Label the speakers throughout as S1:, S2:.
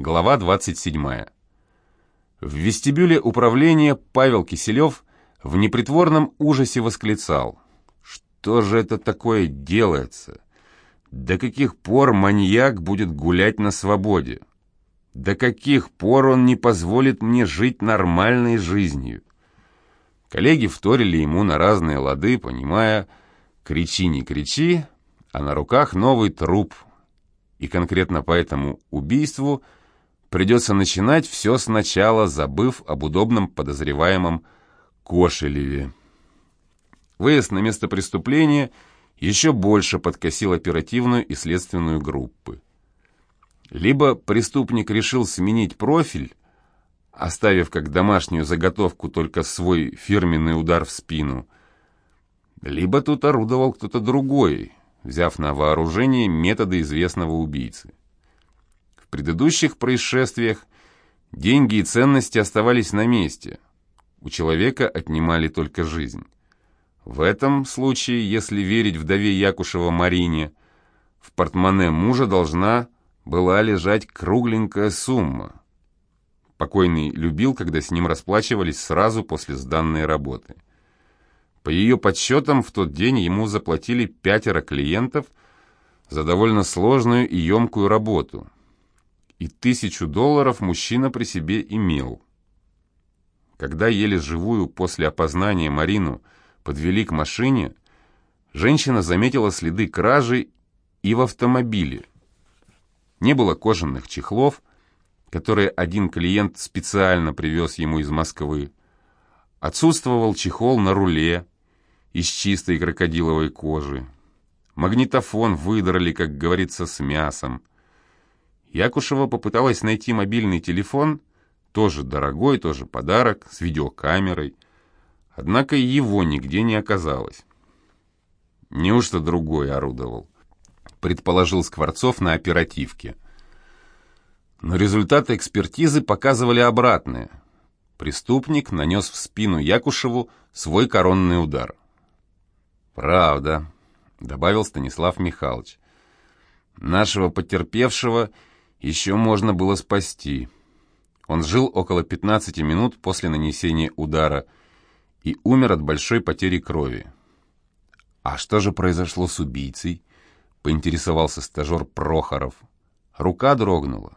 S1: Глава 27. В вестибюле управления Павел Киселев в непритворном ужасе восклицал. «Что же это такое делается? До каких пор маньяк будет гулять на свободе? До каких пор он не позволит мне жить нормальной жизнью?» Коллеги вторили ему на разные лады, понимая, кричи, не кричи, а на руках новый труп. И конкретно по этому убийству придется начинать все сначала, забыв об удобном подозреваемом Кошелеве. Выезд на место преступления еще больше подкосил оперативную и следственную группы. Либо преступник решил сменить профиль, оставив как домашнюю заготовку только свой фирменный удар в спину, либо тут орудовал кто-то другой, взяв на вооружение методы известного убийцы. В предыдущих происшествиях деньги и ценности оставались на месте. У человека отнимали только жизнь. В этом случае, если верить вдове Якушева Марине, в портмоне мужа должна была лежать кругленькая сумма. Покойный любил, когда с ним расплачивались сразу после сданной работы. По ее подсчетам, в тот день ему заплатили пятеро клиентов за довольно сложную и емкую работу. И тысячу долларов мужчина при себе имел. Когда еле живую после опознания Марину подвели к машине, женщина заметила следы кражи и в автомобиле. Не было кожаных чехлов, которые один клиент специально привез ему из Москвы. Отсутствовал чехол на руле из чистой крокодиловой кожи. Магнитофон выдрали, как говорится, с мясом. Якушева попыталась найти мобильный телефон, тоже дорогой, тоже подарок, с видеокамерой. Однако его нигде не оказалось. Неужто другой орудовал? Предположил Скворцов на оперативке – но результаты экспертизы показывали обратное. Преступник нанес в спину Якушеву свой коронный удар. «Правда», — добавил Станислав Михайлович. «Нашего потерпевшего еще можно было спасти. Он жил около 15 минут после нанесения удара и умер от большой потери крови». «А что же произошло с убийцей?» — поинтересовался стажер Прохоров. Рука дрогнула.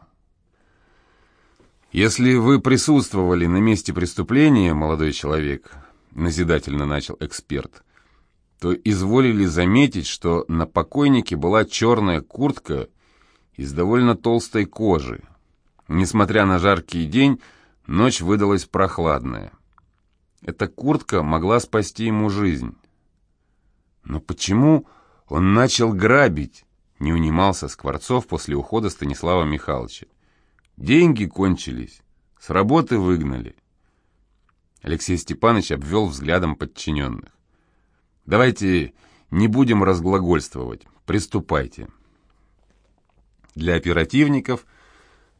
S1: «Если вы присутствовали на месте преступления, молодой человек», — назидательно начал эксперт, то изволили заметить, что на покойнике была черная куртка из довольно толстой кожи. Несмотря на жаркий день, ночь выдалась прохладная. Эта куртка могла спасти ему жизнь. Но почему он начал грабить? Не унимался Скворцов после ухода Станислава Михайловича. Деньги кончились, с работы выгнали. Алексей Степанович обвел взглядом подчиненных. «Давайте не будем разглагольствовать, приступайте». Для оперативников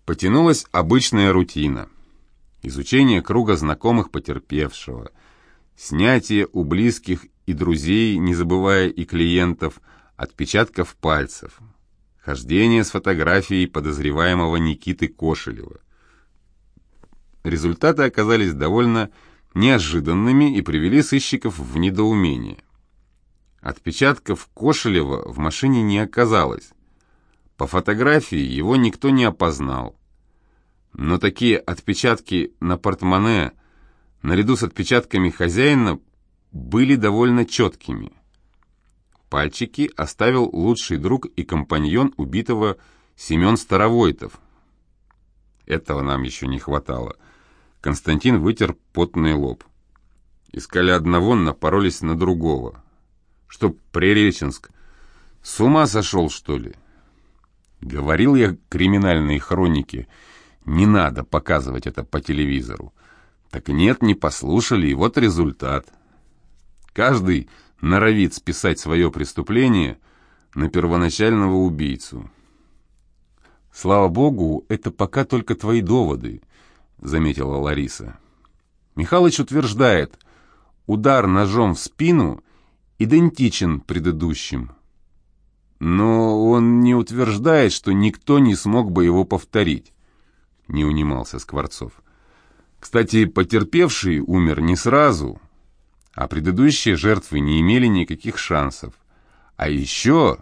S1: потянулась обычная рутина. Изучение круга знакомых потерпевшего, снятие у близких и друзей, не забывая и клиентов, отпечатков пальцев, Хождение с фотографией подозреваемого Никиты Кошелева. Результаты оказались довольно неожиданными и привели сыщиков в недоумение. Отпечатков Кошелева в машине не оказалось. По фотографии его никто не опознал. Но такие отпечатки на портмоне, наряду с отпечатками хозяина, были довольно четкими – Пальчики оставил лучший друг и компаньон убитого Семен Старовойтов. Этого нам еще не хватало. Константин вытер потный лоб. Искали одного, напоролись на другого. Что Приреченск? С ума сошел, что ли? Говорил я криминальные хроники. Не надо показывать это по телевизору. Так нет, не послушали, и вот результат. Каждый норовит списать свое преступление на первоначального убийцу. «Слава богу, это пока только твои доводы», — заметила Лариса. Михалыч утверждает, удар ножом в спину идентичен предыдущим. Но он не утверждает, что никто не смог бы его повторить. — не унимался Скворцов. Кстати, потерпевший умер не сразу, а предыдущие жертвы не имели никаких шансов. А еще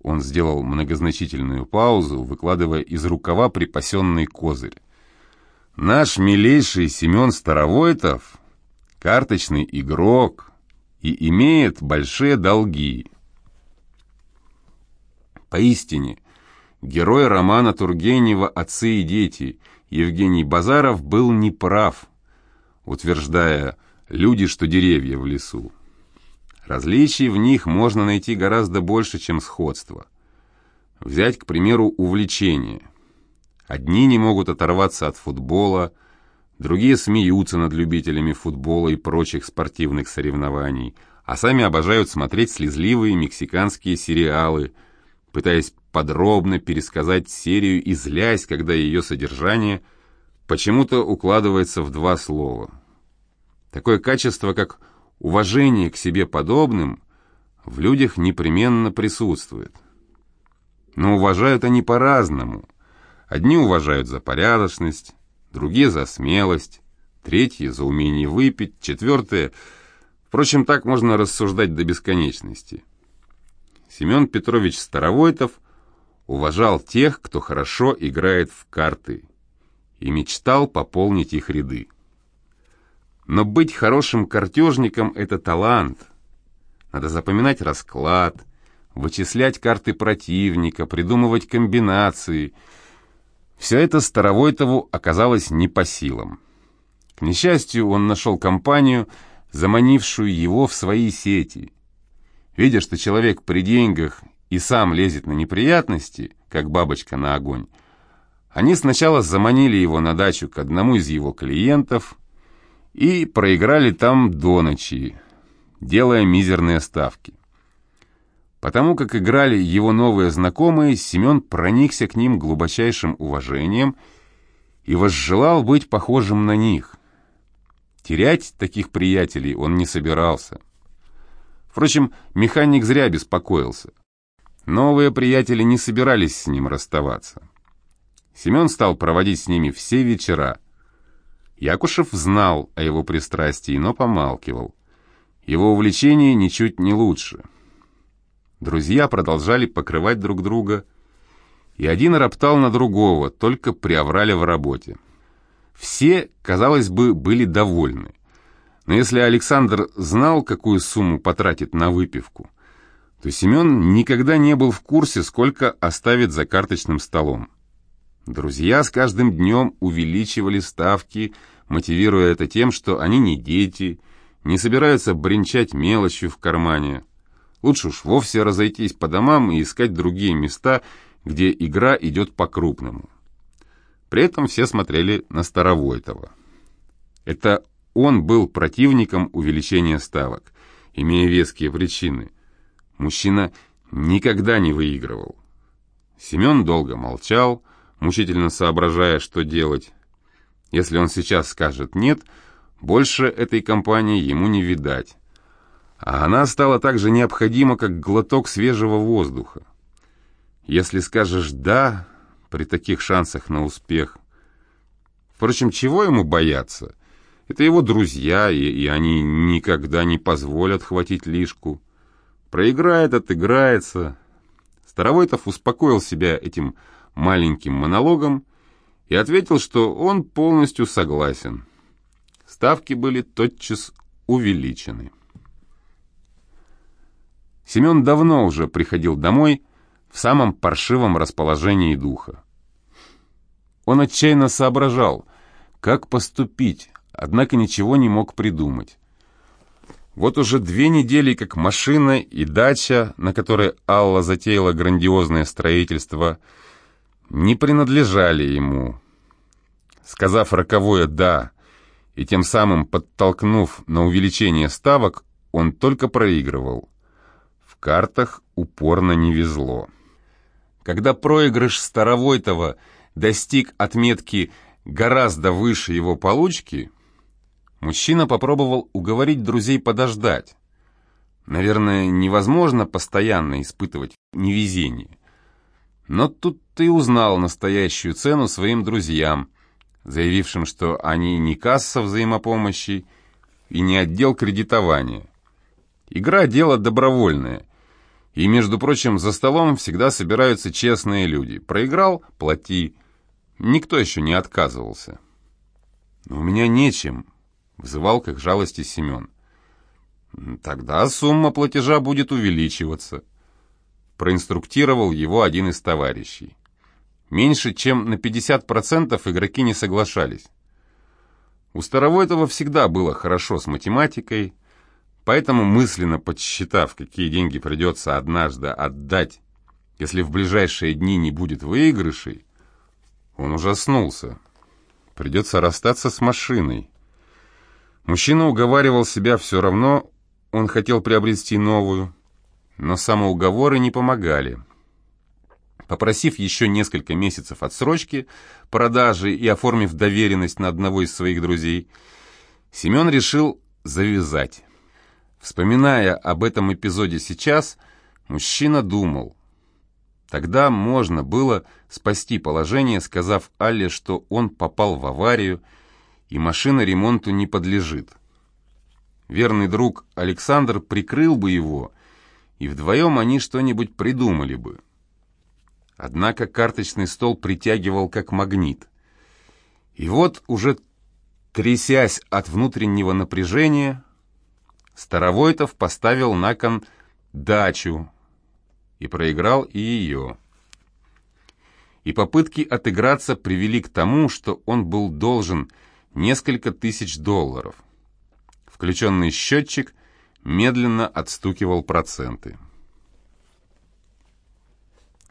S1: он сделал многозначительную паузу, выкладывая из рукава припасенный козырь. Наш милейший Семен Старовойтов — карточный игрок и имеет большие долги. Поистине, герой романа Тургенева «Отцы и дети» Евгений Базаров был неправ, утверждая «люди, что деревья в лесу». Различий в них можно найти гораздо больше, чем сходство. Взять, к примеру, увлечение. Одни не могут оторваться от футбола, другие смеются над любителями футбола и прочих спортивных соревнований, а сами обожают смотреть слезливые мексиканские сериалы, пытаясь подробно пересказать серию и злясь, когда ее содержание почему-то укладывается в два слова. Такое качество, как уважение к себе подобным в людях непременно присутствует. Но уважают они по-разному. Одни уважают за порядочность, другие за смелость, третьи за умение выпить, четвертые... Впрочем, так можно рассуждать до бесконечности. Семен Петрович Старовойтов уважал тех, кто хорошо играет в карты, и мечтал пополнить их ряды. Но быть хорошим картежником – это талант. Надо запоминать расклад, вычислять карты противника, придумывать комбинации. Все это Старовойтову оказалось не по силам. К несчастью, он нашел компанию, заманившую его в свои сети. Видя, что человек при деньгах и сам лезет на неприятности, как бабочка на огонь, они сначала заманили его на дачу к одному из его клиентов – и проиграли там до ночи, делая мизерные ставки. Потому как играли его новые знакомые, Семен проникся к ним глубочайшим уважением и возжелал быть похожим на них. Терять таких приятелей он не собирался. Впрочем, механик зря беспокоился. Новые приятели не собирались с ним расставаться. Семен стал проводить с ними все вечера, Якушев знал о его пристрастии, но помалкивал. Его увлечение ничуть не лучше. Друзья продолжали покрывать друг друга, и один роптал на другого, только приоврали в работе. Все, казалось бы, были довольны. Но если Александр знал, какую сумму потратит на выпивку, то Семен никогда не был в курсе, сколько оставит за карточным столом. Друзья с каждым днем увеличивали ставки, мотивируя это тем, что они не дети, не собираются бренчать мелочью в кармане. Лучше уж вовсе разойтись по домам и искать другие места, где игра идет по-крупному. При этом все смотрели на Старовойтова. Это он был противником увеличения ставок, имея веские причины. Мужчина никогда не выигрывал. Семен долго молчал, мучительно соображая, что делать. Если он сейчас скажет «нет», больше этой компании ему не видать. А она стала так же необходима, как глоток свежего воздуха. Если скажешь «да», при таких шансах на успех. Впрочем, чего ему бояться? Это его друзья, и, и они никогда не позволят хватить лишку. Проиграет, отыграется. Старовойтов успокоил себя этим маленьким монологом и ответил, что он полностью согласен. Ставки были тотчас увеличены. Семен давно уже приходил домой в самом паршивом расположении духа. Он отчаянно соображал, как поступить, однако ничего не мог придумать. Вот уже две недели, как машина и дача, на которой Алла затеяла грандиозное строительство – не принадлежали ему. Сказав роковое «да» и тем самым подтолкнув на увеличение ставок, он только проигрывал. В картах упорно не везло. Когда проигрыш Старовойтова достиг отметки гораздо выше его получки, мужчина попробовал уговорить друзей подождать. Наверное, невозможно постоянно испытывать невезение. Но тут и узнал настоящую цену своим друзьям, заявившим, что они не касса взаимопомощи и не отдел кредитования. Игра – дело добровольное. И, между прочим, за столом всегда собираются честные люди. Проиграл – плати. Никто еще не отказывался. «Но у меня нечем», — взывал к их жалости Семен. «Тогда сумма платежа будет увеличиваться», — проинструктировал его один из товарищей. Меньше чем на 50% игроки не соглашались. У Старовойтова всегда было хорошо с математикой, поэтому мысленно подсчитав, какие деньги придется однажды отдать, если в ближайшие дни не будет выигрышей, он ужаснулся. Придется расстаться с машиной. Мужчина уговаривал себя все равно, он хотел приобрести новую, но самоуговоры не помогали. Попросив еще несколько месяцев отсрочки, продажи и оформив доверенность на одного из своих друзей, Семен решил завязать. Вспоминая об этом эпизоде сейчас, мужчина думал. Тогда можно было спасти положение, сказав Алле, что он попал в аварию, и машина ремонту не подлежит. Верный друг Александр прикрыл бы его, и вдвоем они что-нибудь придумали бы. Однако карточный стол притягивал как магнит. И вот уже трясясь от внутреннего напряжения, Старовойтов поставил на кон дачу и проиграл и ее. И попытки отыграться привели к тому, что он был должен несколько тысяч долларов. Включенный счетчик медленно отстукивал проценты.